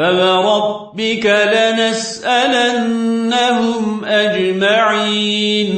فوربك لنسألنهم أجمعين